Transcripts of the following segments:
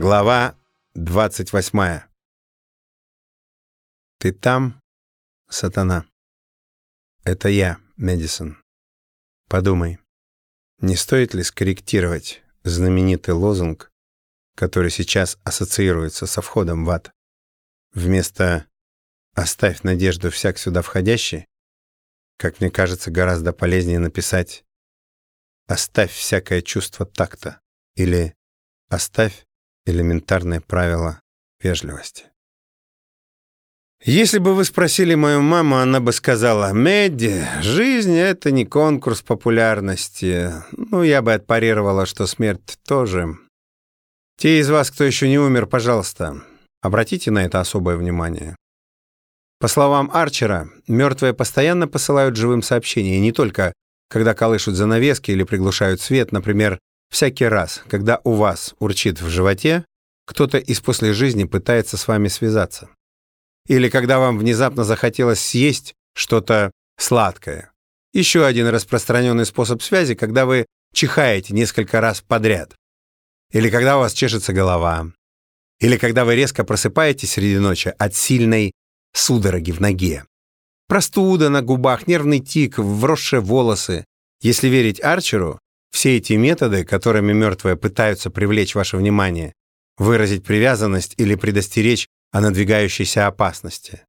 Глава 28. Ты там, сатана? Это я, Медисон. Подумай, не стоит ли скорректировать знаменитый лозунг, который сейчас ассоциируется со входом в ад? Вместо «оставь надежду всяк сюда входящий», как мне кажется, гораздо полезнее написать «оставь всякое чувство такта» или «оставь элементарное правило вежливости». Если бы вы спросили мою маму, она бы сказала, «Медди, жизнь — это не конкурс популярности». Ну, я бы отпарировала, что смерть тоже. Те из вас, кто еще не умер, пожалуйста, обратите на это особое внимание. По словам Арчера, мертвые постоянно посылают живым сообщения, не только когда колышут занавески или приглушают свет, например, всякий раз, когда у вас урчит в животе, кто-то из после жизни пытается с вами связаться. Или когда вам внезапно захотелось съесть что-то сладкое. Еще один распространенный способ связи, когда вы чихаете несколько раз подряд. Или когда у вас чешется голова. Или когда вы резко просыпаетесь среди ночи от сильной судороги в ноге. Простуда на губах, нервный тик, вросшие волосы. Если верить Арчеру, все эти методы, которыми мертвые пытаются привлечь ваше внимание, выразить привязанность или предостеречь о надвигающейся опасности.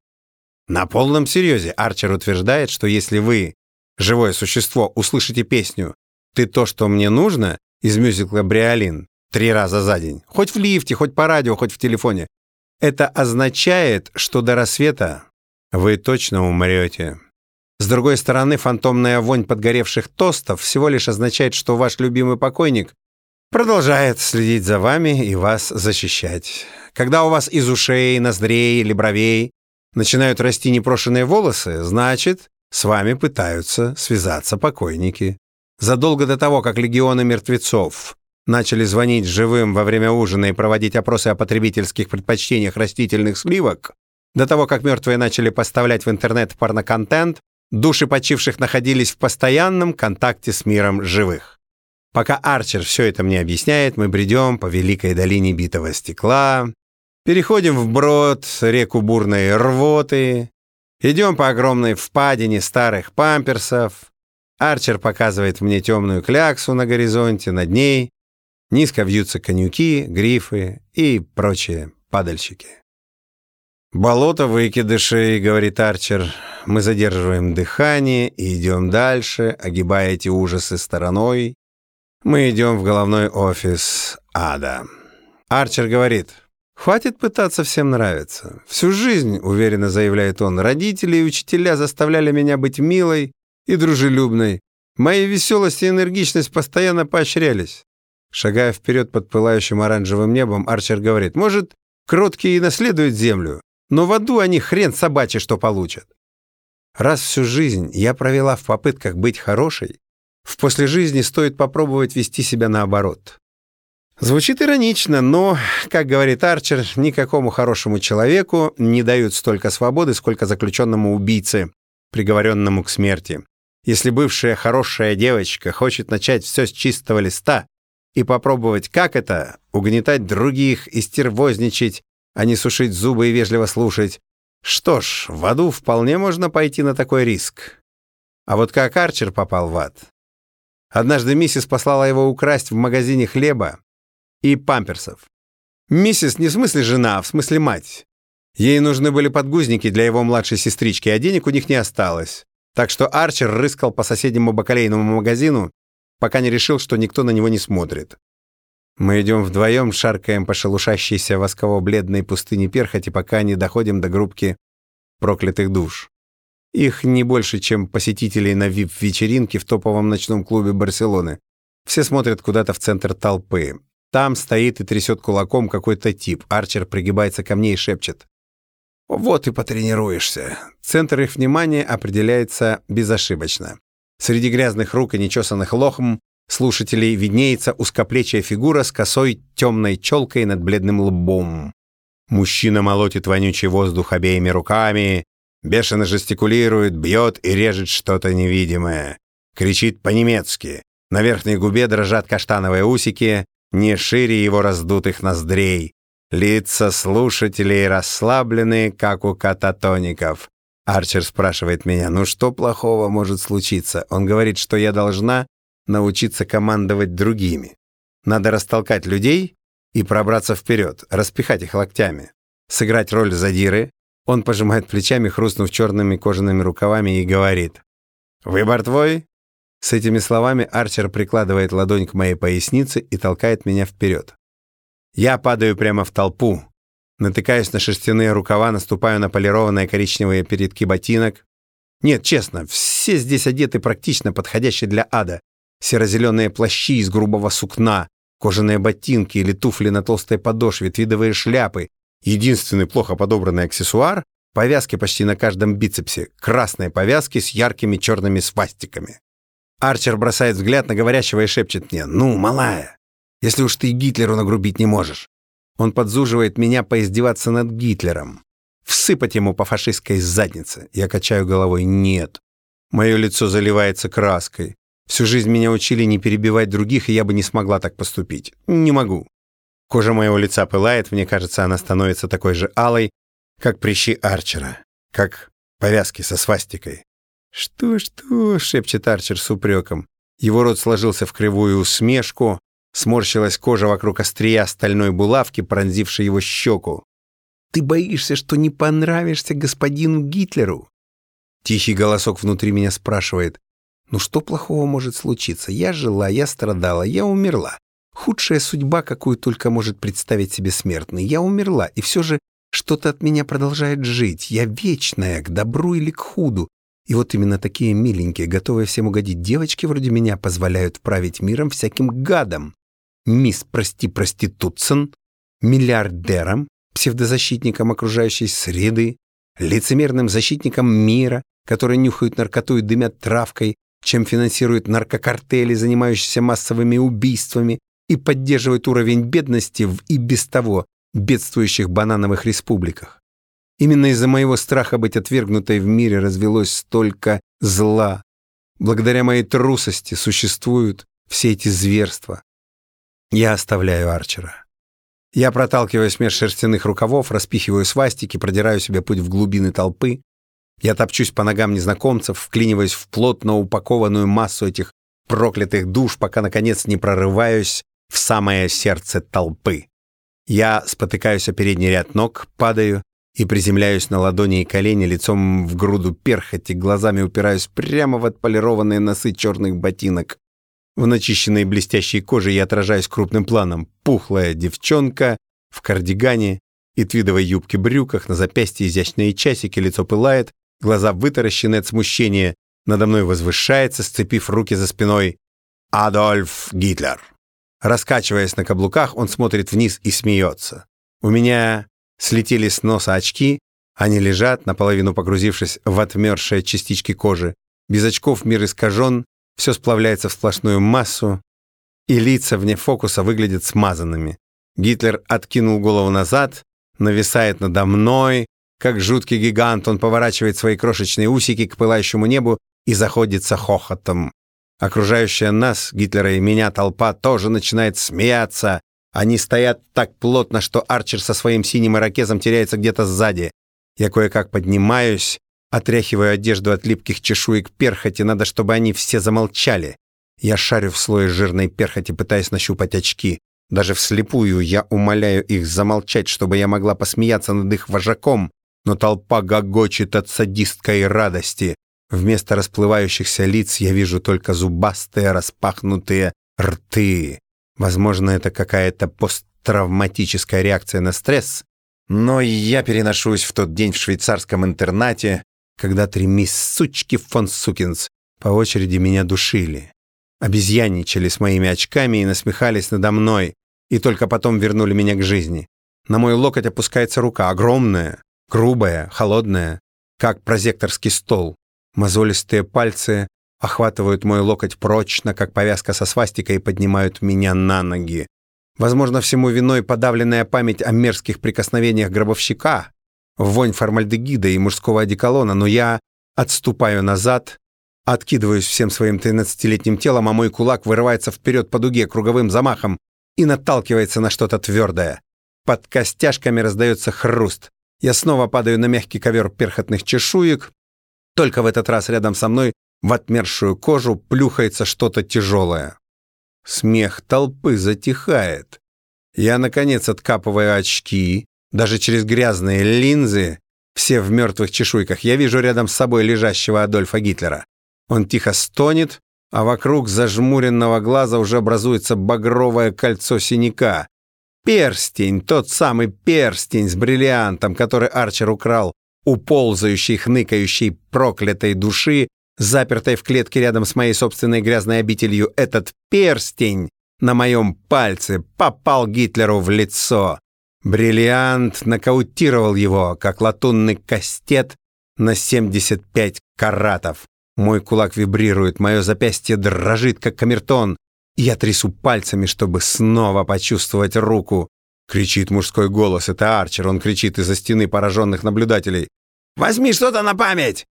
На полном серьезе Арчер утверждает, что если вы, живое существо, услышите песню «Ты то, что мне нужно» из мюзикла «Бриолин» три раза за день, хоть в лифте, хоть по радио, хоть в телефоне, это означает, что до рассвета вы точно умрете. С другой стороны, фантомная вонь подгоревших тостов всего лишь означает, что ваш любимый покойник продолжает следить за вами и вас защищать. Когда у вас из ушей, ноздрей или бровей начинают расти непрошенные волосы, значит, с вами пытаются связаться покойники. Задолго до того, как легионы мертвецов начали звонить живым во время ужина и проводить опросы о потребительских предпочтениях растительных сливок, до того, как мертвые начали поставлять в интернет порноконтент, души почивших находились в постоянном контакте с миром живых. Пока Арчер все это мне объясняет, мы бредем по великой долине битого стекла, переходим вброд реку бурной рвоты, идем по огромной впадине старых памперсов. Арчер показывает мне темную кляксу на горизонте, над ней Низко вьются конюки, грифы и прочие падальщики. «Болото выкидышей», — говорит Арчер. «Мы задерживаем дыхание и идем дальше, огибая эти ужасы стороной. Мы идем в головной офис ада». Арчер говорит, «Хватит пытаться всем нравиться. Всю жизнь, — уверенно заявляет он, — родители и учителя заставляли меня быть милой и дружелюбной. Мои веселость и энергичность постоянно поощрялись. Шагая вперед под пылающим оранжевым небом, Арчер говорит, «Может, кроткие и наследуют землю, но в аду они хрен собачий что получат». Раз всю жизнь я провела в попытках быть хорошей, в после жизни стоит попробовать вести себя наоборот. Звучит иронично, но, как говорит Арчер, никакому хорошему человеку не дают столько свободы, сколько заключенному убийце, приговоренному к смерти. Если бывшая хорошая девочка хочет начать все с чистого листа, и попробовать, как это — угнетать других и стервозничать, а не сушить зубы и вежливо слушать. Что ж, в аду вполне можно пойти на такой риск. А вот как Арчер попал в ад? Однажды миссис послала его украсть в магазине хлеба и памперсов. Миссис не в смысле жена, а в смысле мать. Ей нужны были подгузники для его младшей сестрички, а денег у них не осталось. Так что Арчер рыскал по соседнему бакалейному магазину пока не решил, что никто на него не смотрит. Мы идем вдвоем, шаркаем по шелушащейся восково-бледной пустыне перхоти, пока не доходим до группки проклятых душ. Их не больше, чем посетителей на вип-вечеринке в топовом ночном клубе Барселоны. Все смотрят куда-то в центр толпы. Там стоит и трясет кулаком какой-то тип. Арчер пригибается ко мне и шепчет. «Вот и потренируешься». Центр их внимания определяется безошибочно. Среди грязных рук и нечесанных лохм слушателей виднеется узкоплечья фигура с косой темной челкой над бледным лбом. Мужчина молотит вонючий воздух обеими руками, бешено жестикулирует, бьет и режет что-то невидимое. Кричит по-немецки. На верхней губе дрожат каштановые усики, не шире его раздутых ноздрей. Лица слушателей расслабленные, как у кататоников. Арчер спрашивает меня, ну что плохого может случиться? Он говорит, что я должна научиться командовать другими. Надо растолкать людей и пробраться вперед, распихать их локтями, сыграть роль задиры. Он пожимает плечами, хрустнув черными кожаными рукавами и говорит, «Выбор твой?» С этими словами Арчер прикладывает ладонь к моей пояснице и толкает меня вперед. Я падаю прямо в толпу, натыкаюсь на шерстяные рукава, наступаю на полированные коричневые передки ботинок. Нет, честно, все здесь одеты практично подходящие для ада. Серо-зеленые плащи из грубого сукна, кожаные ботинки или туфли на толстой подошве, твидовые шляпы. Единственный плохо подобранный аксессуар — повязки почти на каждом бицепсе, красные повязки с яркими черными свастиками. Арчер бросает взгляд на говорящего и шепчет мне «Ну, малая, если уж ты Гитлеру нагрубить не можешь». Он подзуживает меня поиздеваться над Гитлером. Всыпать ему по фашистской заднице. Я качаю головой «нет». Мое лицо заливается краской. Всю жизнь меня учили не перебивать других, и я бы не смогла так поступить. Не могу. Кожа моего лица пылает, мне кажется, она становится такой же алой, как прыщи Арчера, как повязки со свастикой. «Что, что?» — шепчет Арчер с упреком. Его рот сложился в кривую усмешку, сморщилась кожа вокруг острия стальной булавки, пронзившей его щеку. «Ты боишься, что не понравишься господину Гитлеру?» Тихий голосок внутри меня спрашивает. «Ну что плохого может случиться? Я жила, я страдала, я умерла. Худшая судьба, какую только может представить себе смертный. Я умерла, и все же что-то от меня продолжает жить. Я вечная, к добру или к худу. И вот именно такие миленькие, готовые всем угодить девочки вроде меня позволяют править миром всяким гадам. Мисс Прости Проститутсон, миллиардером, псевдозащитником окружающей среды, лицемерным защитником мира, которые нюхают наркоту и дымят травкой, чем финансируют наркокартели, занимающиеся массовыми убийствами и поддерживают уровень бедности в и без того бедствующих банановых республиках. Именно из-за моего страха быть отвергнутой в мире развелось столько зла. Благодаря моей трусости существуют все эти зверства. Я оставляю Арчера. Я проталкиваюсь меж шерстяных рукавов, распихиваю свастики, продираю себе путь в глубины толпы. Я топчусь по ногам незнакомцев, вклиниваясь в плотно упакованную массу этих проклятых душ, пока, наконец, не прорываюсь в самое сердце толпы. Я спотыкаюсь о передний ряд ног, падаю и приземляюсь на ладони и колени лицом в груду перхоти, глазами упираюсь прямо в отполированные носы черных ботинок. В начищенной блестящей коже я отражаюсь крупным планом. Пухлая девчонка в кардигане и твидовой юбке-брюках, на запястье изящные часики, лицо пылает, глаза вытаращены от смущения. Надо мной возвышается, сцепив руки за спиной, Адольф Гитлер. Раскачиваясь на каблуках, он смотрит вниз и смеется. У меня Слетели с носа очки, они лежат, наполовину погрузившись в отмершие частички кожи. Без очков мир искажен, все сплавляется в сплошную массу, и лица вне фокуса выглядят смазанными. Гитлер откинул голову назад, нависает надо мной, как жуткий гигант, он поворачивает свои крошечные усики к пылающему небу и заходится хохотом. Окружающая нас, Гитлера и меня, толпа тоже начинает смеяться, они стоят так плотно, что Арчер со своим синим ирокезом теряется где-то сзади. Я кое-как поднимаюсь, отряхиваю одежду от липких чешуек перхоти, надо, чтобы они все замолчали. Я шарю в слое жирной перхоти, пытаясь нащупать очки. Даже вслепую я умоляю их замолчать, чтобы я могла посмеяться над их вожаком, но толпа гогочет от садистской радости. Вместо расплывающихся лиц я вижу только зубастые распахнутые рты. Возможно, это какая-то посттравматическая реакция на стресс, но я переношусь в тот день в швейцарском интернате, когда три мисс Сучки фон Сукинс по очереди меня душили. Обезьянничали с моими очками и насмехались надо мной, и только потом вернули меня к жизни. На мой локоть опускается рука, огромная, грубая, холодная, как прозекторский стол. Мозолистые пальцы охватывают мой локоть прочно, как повязка со свастикой, и поднимают меня на ноги. Возможно, всему виной подавленная память о мерзких прикосновениях гробовщика, вонь формальдегида и мужского одеколона, но я отступаю назад, откидываюсь всем своим 13-летним телом, а мой кулак вырывается вперед по дуге круговым замахом. и наталкивается на что-то твердое. Под костяшками раздается хруст. Я снова падаю на мягкий ковер перхотных чешуек. Только в этот раз рядом со мной в отмершую кожу плюхается что-то тяжелое. Смех толпы затихает. Я, наконец, откапываю очки, даже через грязные линзы, все в мертвых чешуйках. Я вижу рядом с собой лежащего Адольфа Гитлера. Он тихо стонет, а вокруг зажмуренного глаза уже образуется багровое кольцо синяка. Перстень, тот самый перстень с бриллиантом, который Арчер украл у ползающей, хныкающей, проклятой души, запертой в клетке рядом с моей собственной грязной обителью, этот перстень на моем пальце попал Гитлеру в лицо. Бриллиант нокаутировал его, как латунный кастет на 75 каратов. Мой кулак вибрирует, мое запястье дрожит, как камертон. Я трясу пальцами, чтобы снова почувствовать руку. Кричит мужской голос. Это Арчер. Он кричит из-за стены пораженных наблюдателей. «Возьми что-то на память!»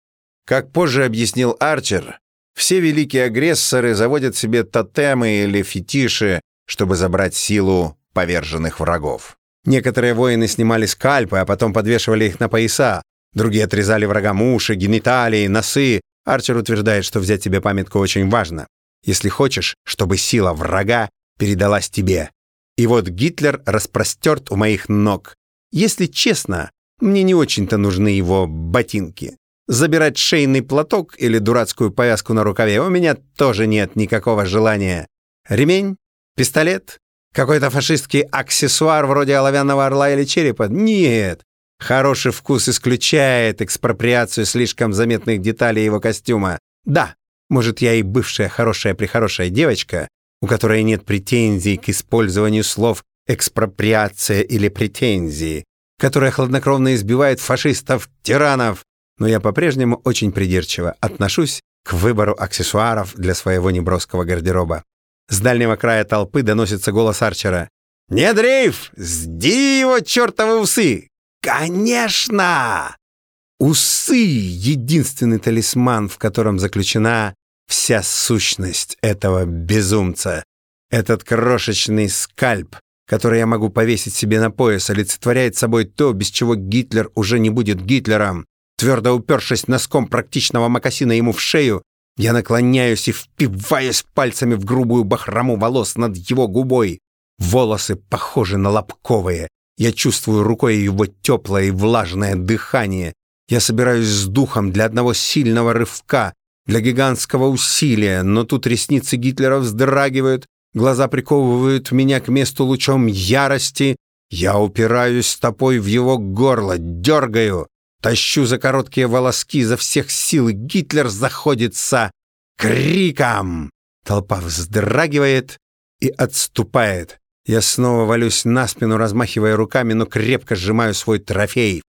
Как позже объяснил Арчер, все великие агрессоры заводят себе тотемы или фетиши, чтобы забрать силу поверженных врагов. Некоторые воины снимали скальпы, а потом подвешивали их на пояса. Другие отрезали врагам уши, гениталии, носы, Арчер утверждает, что взять себе памятку очень важно, если хочешь, чтобы сила врага передалась тебе. И вот Гитлер распростерт у моих ног. Если честно, мне не очень-то нужны его ботинки. Забирать шейный платок или дурацкую повязку на рукаве у меня тоже нет никакого желания. Ремень? Пистолет? Какой-то фашистский аксессуар вроде оловянного орла или черепа? Нет. Хороший вкус исключает экспроприацию слишком заметных деталей его костюма. Да, может, я и бывшая хорошая-прехорошая девочка, у которой нет претензий к использованию слов «экспроприация» или «претензии», которая хладнокровно избивает фашистов, тиранов, но я по-прежнему очень придирчиво отношусь к выбору аксессуаров для своего неброского гардероба. С дальнего края толпы доносится голос Арчера. «Не дрейф! Сди его чертовы усы! Конечно! Усы — единственный талисман, в котором заключена вся сущность этого безумца. Этот крошечный скальп, который я могу повесить себе на пояс, олицетворяет собой то, без чего Гитлер уже не будет Гитлером. Твердо упершись носком практичного мокасина ему в шею, я наклоняюсь и впиваюсь пальцами в грубую бахрому волос над его губой. Волосы похожи на лобковые, я чувствую рукой его теплое и влажное дыхание. Я собираюсь с духом для одного сильного рывка, для гигантского усилия, но тут ресницы Гитлера вздрагивают, глаза приковывают меня к месту лучом ярости. Я упираюсь стопой в его горло, дергаю, тащу за короткие волоски за всех сил, Гитлер заходится криком. Толпа вздрагивает и отступает. Я снова валюсь на спину, размахивая руками, но крепко сжимаю свой трофей.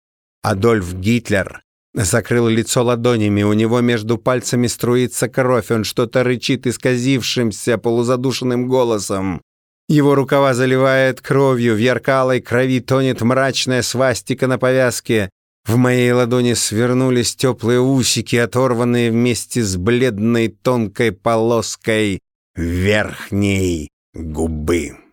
Адольф Гитлер закрыл лицо ладонями, у него между пальцами струится кровь, он что-то рычит исказившимся полузадушенным голосом. Его рукава заливает кровью, в яркалой крови тонет мрачная свастика на повязке. В моей ладони свернулись теплые усики, оторванные вместе с бледной тонкой полоской верхней губы.